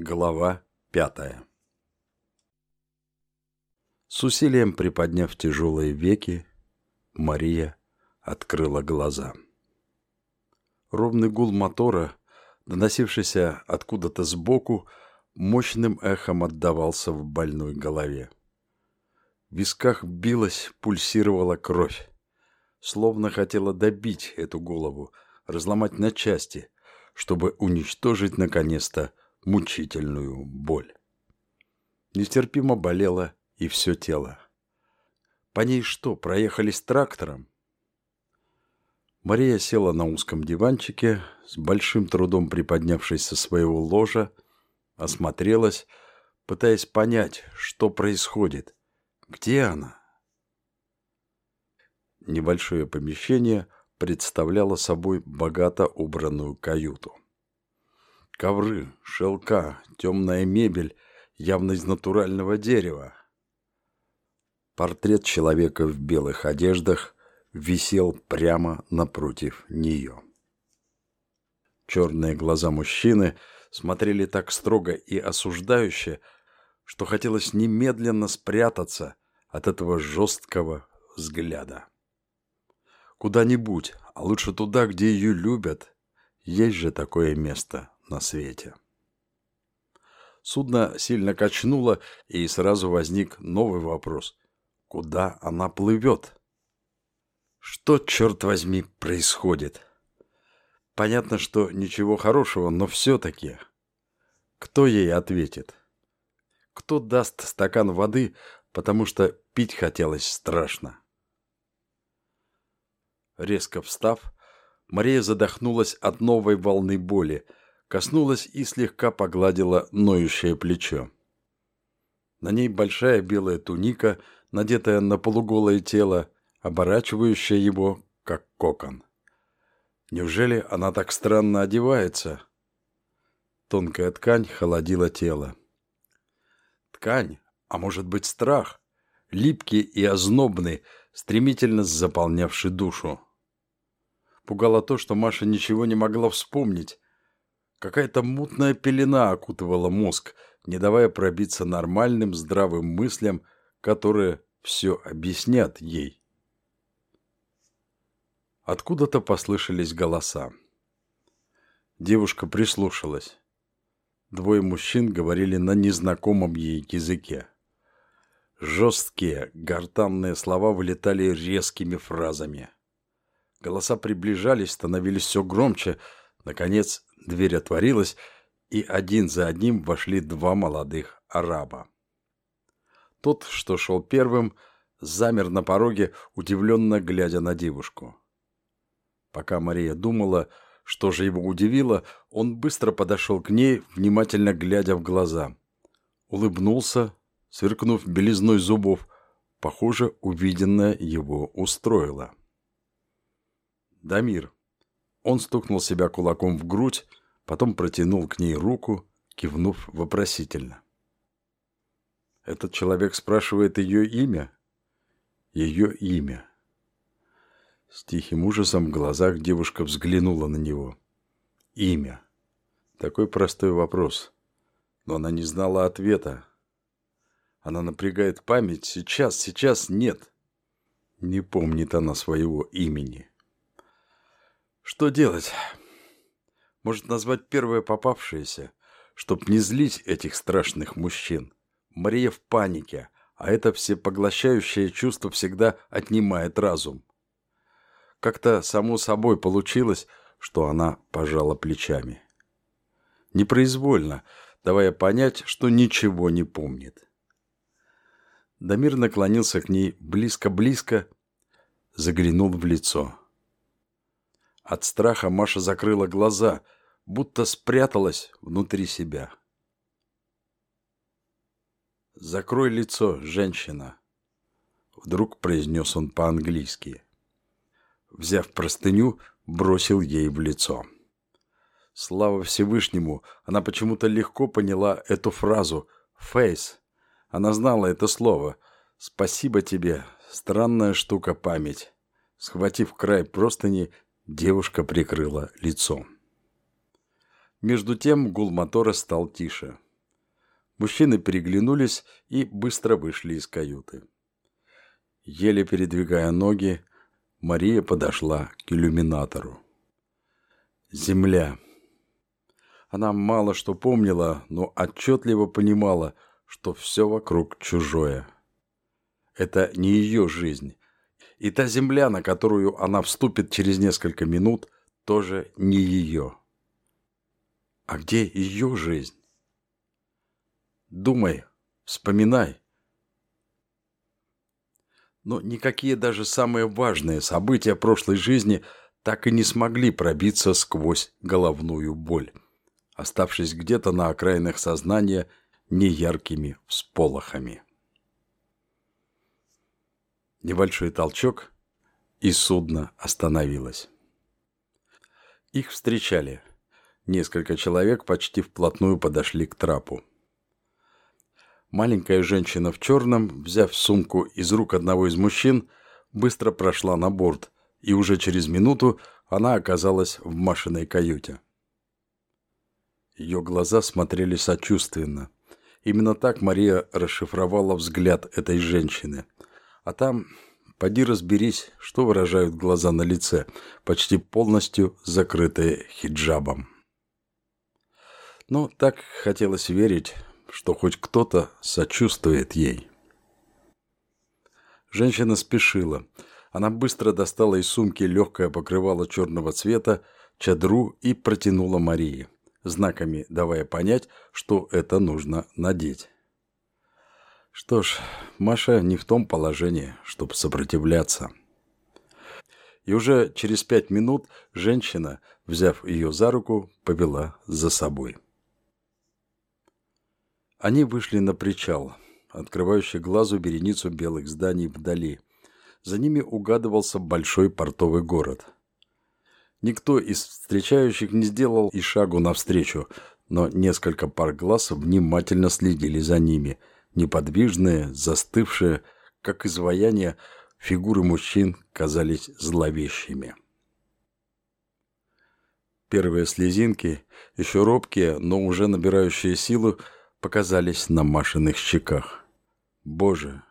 Глава пятая С усилием приподняв тяжелые веки, Мария открыла глаза. Ровный гул мотора, доносившийся откуда-то сбоку, мощным эхом отдавался в больной голове. В висках билась, пульсировала кровь, словно хотела добить эту голову, разломать на части, чтобы уничтожить наконец-то мучительную боль. Нестерпимо болело и все тело. По ней что, проехались трактором? Мария села на узком диванчике, с большим трудом приподнявшись со своего ложа, осмотрелась, пытаясь понять, что происходит, где она. Небольшое помещение представляло собой богато убранную каюту. Ковры, шелка, темная мебель, явно из натурального дерева. Портрет человека в белых одеждах висел прямо напротив нее. Черные глаза мужчины смотрели так строго и осуждающе, что хотелось немедленно спрятаться от этого жесткого взгляда. Куда-нибудь, а лучше туда, где ее любят. Есть же такое место на свете. Судно сильно качнуло, и сразу возник новый вопрос. Куда она плывет? Что, черт возьми, происходит? Понятно, что ничего хорошего, но все-таки. Кто ей ответит? Кто даст стакан воды, потому что пить хотелось страшно? Резко встав, Мария задохнулась от новой волны боли – коснулась и слегка погладила ноющее плечо. На ней большая белая туника, надетая на полуголое тело, оборачивающая его, как кокон. Неужели она так странно одевается? Тонкая ткань холодила тело. Ткань, а может быть страх, липкий и ознобный, стремительно заполнявший душу. Пугало то, что Маша ничего не могла вспомнить, Какая-то мутная пелена окутывала мозг, не давая пробиться нормальным здравым мыслям, которые все объяснят ей. Откуда-то послышались голоса. Девушка прислушалась. Двое мужчин говорили на незнакомом ей языке. Жесткие, гортанные слова вылетали резкими фразами. Голоса приближались, становились все громче. Наконец, Дверь отворилась, и один за одним вошли два молодых араба. Тот, что шел первым, замер на пороге, удивленно глядя на девушку. Пока Мария думала, что же его удивило, он быстро подошел к ней, внимательно глядя в глаза. Улыбнулся, сверкнув белизной зубов. Похоже, увиденное его устроило. «Дамир», он стукнул себя кулаком в грудь, потом протянул к ней руку, кивнув вопросительно. Этот человек спрашивает ее имя? Ее имя. С тихим ужасом в глазах девушка взглянула на него. Имя. Такой простой вопрос. Но она не знала ответа. Она напрягает память. Сейчас, сейчас нет. Не помнит она своего имени. Что делать? Может, назвать первое попавшееся, чтоб не злить этих страшных мужчин. Мария в панике, а это всепоглощающее чувство всегда отнимает разум. Как-то само собой получилось, что она пожала плечами. Непроизвольно, давая понять, что ничего не помнит. Дамир наклонился к ней близко-близко, заглянул в лицо. От страха Маша закрыла глаза, будто спряталась внутри себя. «Закрой лицо, женщина!» Вдруг произнес он по-английски. Взяв простыню, бросил ей в лицо. Слава Всевышнему, она почему-то легко поняла эту фразу «фейс». Она знала это слово. «Спасибо тебе, странная штука память». Схватив край простыни, Девушка прикрыла лицо. Между тем гул мотора стал тише. Мужчины переглянулись и быстро вышли из каюты. Еле передвигая ноги, Мария подошла к иллюминатору. Земля. Она мало что помнила, но отчетливо понимала, что все вокруг чужое. Это не ее жизнь. И та земля, на которую она вступит через несколько минут, тоже не ее. А где ее жизнь? Думай, вспоминай. Но никакие даже самые важные события прошлой жизни так и не смогли пробиться сквозь головную боль, оставшись где-то на окраинах сознания неяркими всполохами. Небольшой толчок, и судно остановилось. Их встречали. Несколько человек почти вплотную подошли к трапу. Маленькая женщина в черном, взяв сумку из рук одного из мужчин, быстро прошла на борт, и уже через минуту она оказалась в машиной каюте. Ее глаза смотрели сочувственно. Именно так Мария расшифровала взгляд этой женщины. А там, поди разберись, что выражают глаза на лице, почти полностью закрытые хиджабом. Но так хотелось верить, что хоть кто-то сочувствует ей. Женщина спешила. Она быстро достала из сумки легкое покрывало черного цвета, чадру и протянула Марии, знаками давая понять, что это нужно надеть. Что ж, Маша не в том положении, чтобы сопротивляться. И уже через пять минут женщина, взяв ее за руку, повела за собой. Они вышли на причал, открывающий глазу вереницу белых зданий вдали. За ними угадывался большой портовый город. Никто из встречающих не сделал и шагу навстречу, но несколько пар глаз внимательно следили за ними, неподвижные, застывшие, как изваяние, фигуры мужчин казались зловещими. Первые слезинки, еще робкие, но уже набирающие силу, показались на Машиных щеках. Боже,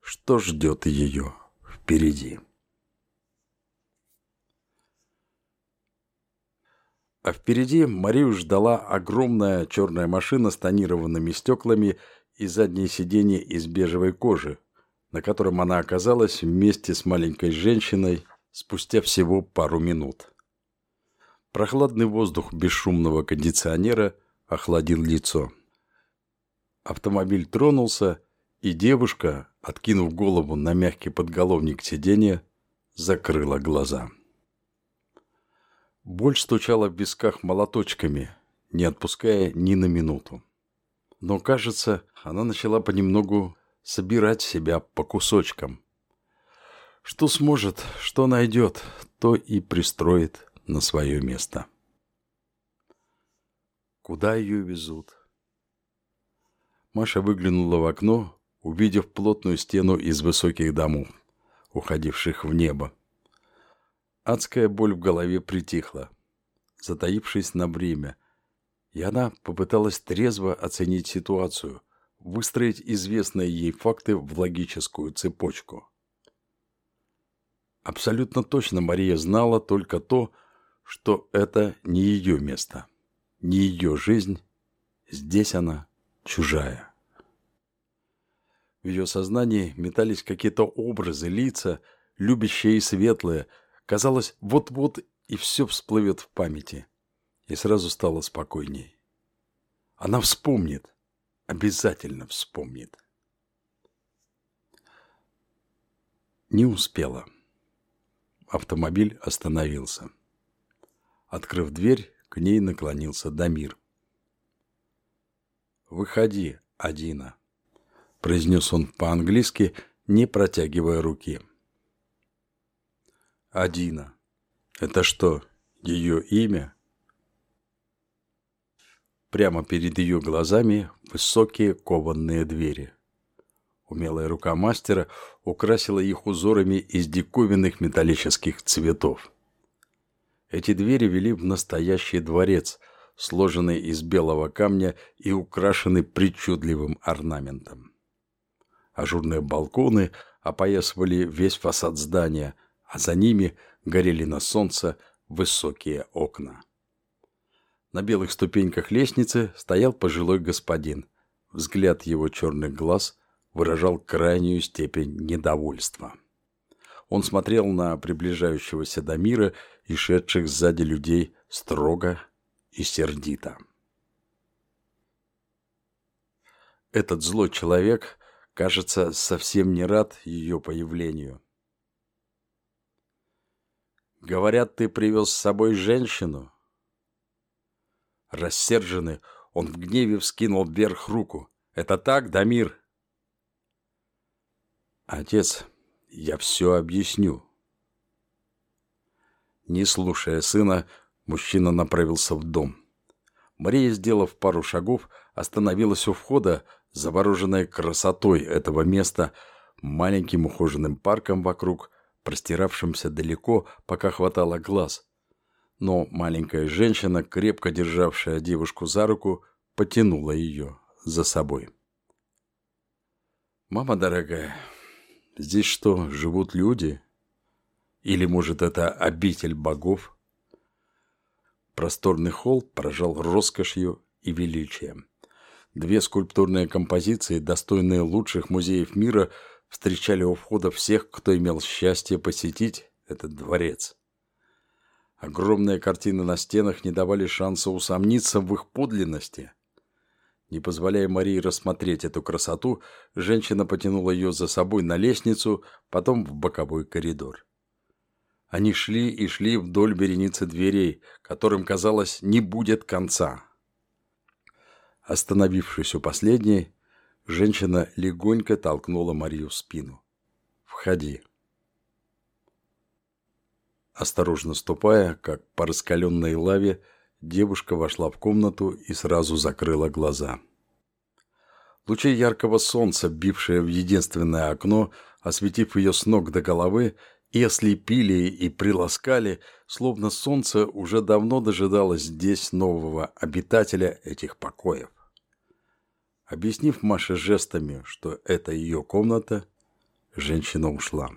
что ждет ее впереди? А впереди Марию ждала огромная черная машина с тонированными стеклами и заднее сиденье из бежевой кожи, на котором она оказалась вместе с маленькой женщиной спустя всего пару минут. Прохладный воздух бесшумного кондиционера охладил лицо. Автомобиль тронулся, и девушка, откинув голову на мягкий подголовник сиденья, закрыла глаза. Боль стучала в висках молоточками, не отпуская ни на минуту. Но, кажется, она начала понемногу собирать себя по кусочкам. Что сможет, что найдет, то и пристроит на свое место. Куда ее везут? Маша выглянула в окно, увидев плотную стену из высоких домов, уходивших в небо. Адская боль в голове притихла, затаившись на время, и она попыталась трезво оценить ситуацию, выстроить известные ей факты в логическую цепочку. Абсолютно точно Мария знала только то, что это не ее место, не ее жизнь, здесь она чужая. В ее сознании метались какие-то образы, лица, любящие и светлые. Казалось, вот-вот и все всплывет в памяти. И сразу стало спокойней. Она вспомнит. Обязательно вспомнит. Не успела. Автомобиль остановился. Открыв дверь, к ней наклонился Дамир. «Выходи, Адина», – произнес он по-английски, не протягивая руки. «Адина. Это что, ее имя?» Прямо перед ее глазами высокие кованные двери. Умелая рука мастера украсила их узорами из диковинных металлических цветов. Эти двери вели в настоящий дворец, сложенный из белого камня и украшенный причудливым орнаментом. Ажурные балконы опоясывали весь фасад здания, а за ними горели на солнце высокие окна. На белых ступеньках лестницы стоял пожилой господин. Взгляд его черных глаз выражал крайнюю степень недовольства. Он смотрел на приближающегося Дамира и шедших сзади людей строго и сердито. Этот злой человек, кажется, совсем не рад ее появлению. «Говорят, ты привез с собой женщину?» Рассерженный, он в гневе вскинул вверх руку. «Это так, Дамир?» «Отец, я все объясню». Не слушая сына, мужчина направился в дом. Мария, сделав пару шагов, остановилась у входа, завороженная красотой этого места, маленьким ухоженным парком вокруг, простиравшимся далеко, пока хватало глаз, но маленькая женщина, крепко державшая девушку за руку, потянула ее за собой. «Мама дорогая, здесь что, живут люди? Или, может, это обитель богов?» Просторный холл поражал роскошью и величием. Две скульптурные композиции, достойные лучших музеев мира, встречали у входа всех, кто имел счастье посетить этот дворец. Огромные картины на стенах не давали шанса усомниться в их подлинности. Не позволяя Марии рассмотреть эту красоту, женщина потянула ее за собой на лестницу, потом в боковой коридор. Они шли и шли вдоль вереницы дверей, которым, казалось, не будет конца. Остановившись у последней, женщина легонько толкнула Марию в спину. «Входи». Осторожно ступая, как по раскаленной лаве, девушка вошла в комнату и сразу закрыла глаза. Лучи яркого солнца, бившие в единственное окно, осветив ее с ног до головы, и ослепили, и приласкали, словно солнце уже давно дожидалось здесь нового обитателя этих покоев. Объяснив Маше жестами, что это ее комната, женщина ушла.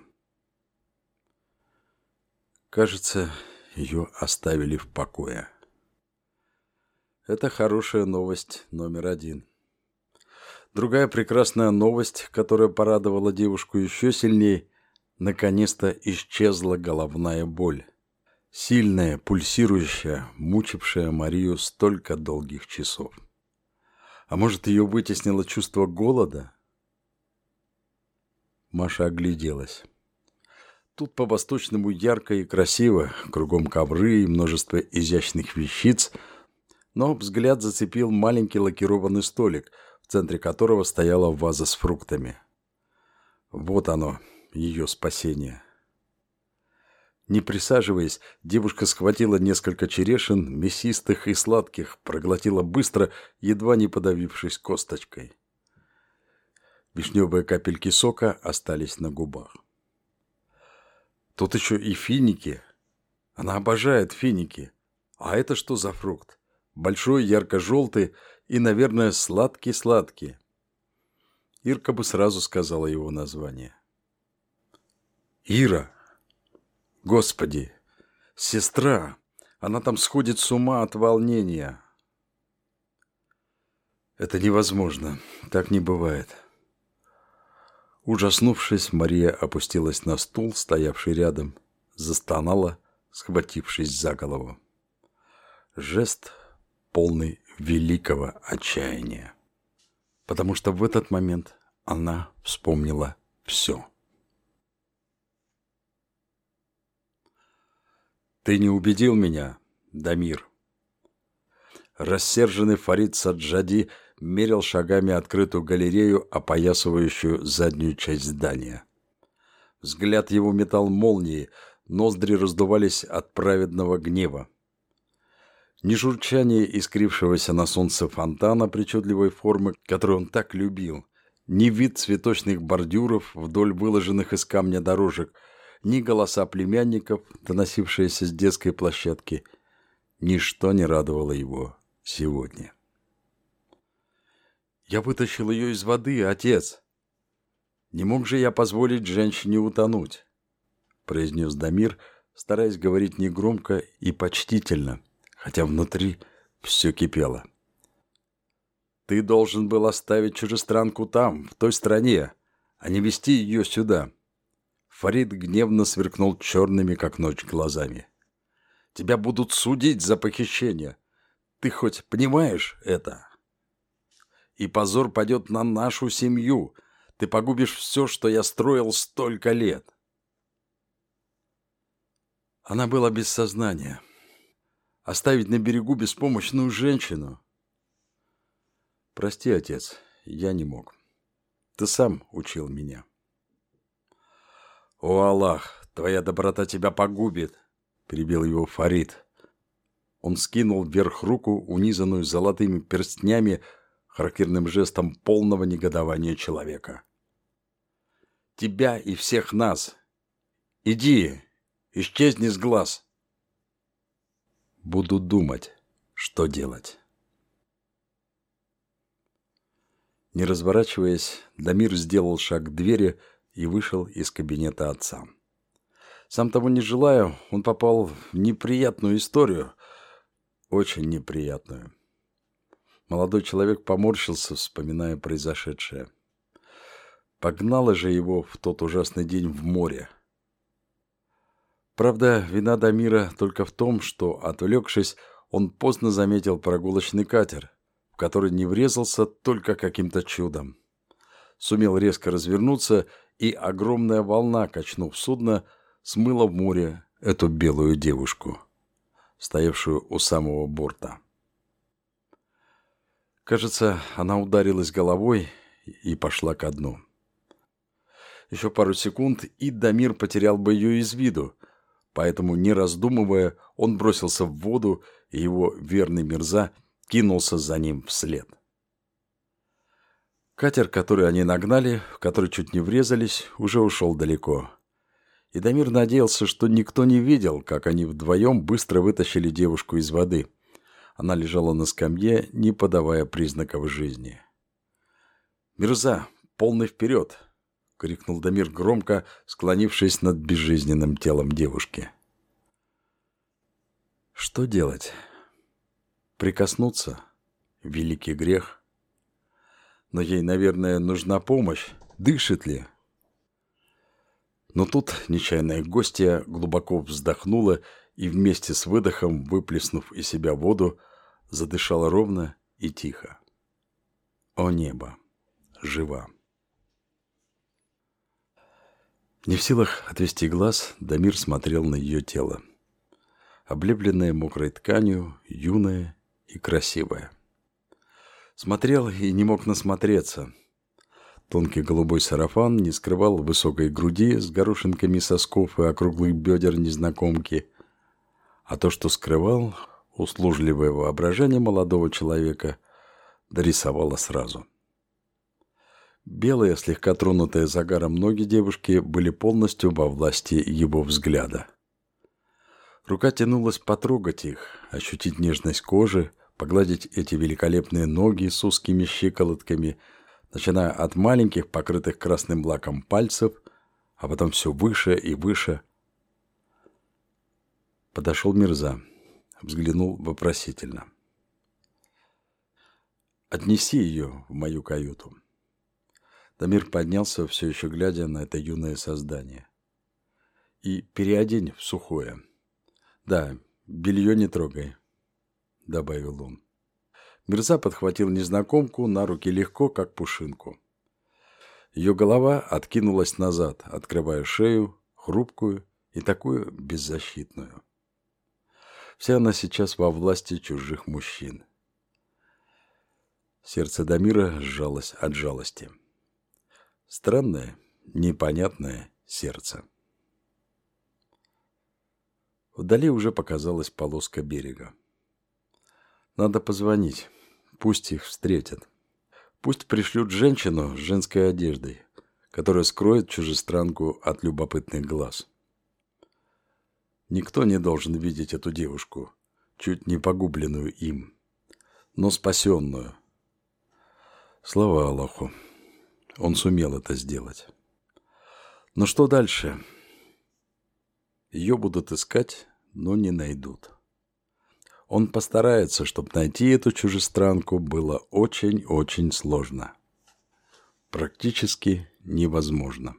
Кажется, ее оставили в покое. Это хорошая новость номер один. Другая прекрасная новость, которая порадовала девушку еще сильнее, наконец-то исчезла головная боль. Сильная, пульсирующая, мучившая Марию столько долгих часов. А может, ее вытеснило чувство голода? Маша огляделась. Тут по-восточному ярко и красиво, кругом ковры и множество изящных вещиц, но взгляд зацепил маленький лакированный столик, в центре которого стояла ваза с фруктами. Вот оно, ее спасение. Не присаживаясь, девушка схватила несколько черешин, мясистых и сладких, проглотила быстро, едва не подавившись косточкой. Вишневые капельки сока остались на губах. Тут еще и финики. Она обожает финики. А это что за фрукт? Большой, ярко-желтый и, наверное, сладкий-сладкий. Ирка бы сразу сказала его название. Ира! Господи! Сестра! Она там сходит с ума от волнения. Это невозможно. Так не бывает. Ужаснувшись, Мария опустилась на стул, стоявший рядом, застонала, схватившись за голову. Жест полный великого отчаяния. Потому что в этот момент она вспомнила все. «Ты не убедил меня, Дамир». Рассерженный Фарид Саджади мерил шагами открытую галерею, опоясывающую заднюю часть здания. Взгляд его метал молнии, ноздри раздувались от праведного гнева. Ни журчание искрившегося на солнце фонтана причудливой формы, который он так любил, ни вид цветочных бордюров вдоль выложенных из камня дорожек, ни голоса племянников, доносившиеся с детской площадки, ничто не радовало его сегодня. Я вытащил ее из воды, отец. Не мог же я позволить женщине утонуть, произнес Дамир, стараясь говорить негромко и почтительно, хотя внутри все кипело. Ты должен был оставить чужестранку там, в той стране, а не вести ее сюда. Фарид гневно сверкнул черными, как ночь, глазами. Тебя будут судить за похищение. Ты хоть понимаешь это? И позор падет на нашу семью. Ты погубишь все, что я строил столько лет. Она была без сознания. Оставить на берегу беспомощную женщину. Прости, отец, я не мог. Ты сам учил меня. О, Аллах, твоя доброта тебя погубит, перебил его Фарид. Он скинул вверх руку, унизанную золотыми перстнями, характерным жестом полного негодования человека. «Тебя и всех нас! Иди, исчезни с глаз!» «Буду думать, что делать». Не разворачиваясь, Дамир сделал шаг к двери и вышел из кабинета отца. Сам того не желая, он попал в неприятную историю, очень неприятную. Молодой человек поморщился, вспоминая произошедшее. Погнало же его в тот ужасный день в море. Правда, вина Дамира только в том, что, отвлекшись, он поздно заметил прогулочный катер, в который не врезался только каким-то чудом. Сумел резко развернуться, и огромная волна, качнув судно, смыла в море эту белую девушку, стоявшую у самого борта. Кажется, она ударилась головой и пошла ко дну. Еще пару секунд, и Дамир потерял бы ее из виду, поэтому, не раздумывая, он бросился в воду, и его верный Мирза кинулся за ним вслед. Катер, который они нагнали, в который чуть не врезались, уже ушел далеко. И Дамир надеялся, что никто не видел, как они вдвоем быстро вытащили девушку из воды – она лежала на скамье, не подавая признаков жизни. «Мирза, полный вперед!» — крикнул Дамир громко, склонившись над безжизненным телом девушки. «Что делать? Прикоснуться? Великий грех. Но ей, наверное, нужна помощь. Дышит ли?» Но тут нечаянная гостья глубоко вздохнула и вместе с выдохом, выплеснув из себя воду, задышала ровно и тихо. О небо! Жива! Не в силах отвести глаз, Дамир смотрел на ее тело. Облепленное мокрой тканью, юное и красивое. Смотрел и не мог насмотреться. Тонкий голубой сарафан не скрывал высокой груди с горошинками сосков и округлых бедер незнакомки, а то, что скрывал, услужливое воображение молодого человека дорисовало сразу. Белые, слегка тронутые загаром ноги девушки были полностью во власти его взгляда. Рука тянулась потрогать их, ощутить нежность кожи, погладить эти великолепные ноги с узкими щиколотками, начиная от маленьких, покрытых красным лаком пальцев, а потом все выше и выше – Подошел Мирза, взглянул вопросительно. «Отнеси ее в мою каюту». Дамир поднялся, все еще глядя на это юное создание. «И переодень в сухое. Да, белье не трогай», — добавил он. Мирза подхватил незнакомку на руки легко, как пушинку. Ее голова откинулась назад, открывая шею, хрупкую и такую беззащитную. Вся она сейчас во власти чужих мужчин. Сердце Дамира сжалось от жалости. Странное, непонятное сердце. Вдали уже показалась полоска берега. Надо позвонить. Пусть их встретят. Пусть пришлют женщину с женской одеждой, которая скроет чужестранку от любопытных глаз. Никто не должен видеть эту девушку, чуть не погубленную им. но спасенную. Слава Аллаху, он сумел это сделать. Но что дальше? Ее будут искать, но не найдут. Он постарается, чтобы найти эту чужестранку было очень-очень сложно. Практически невозможно.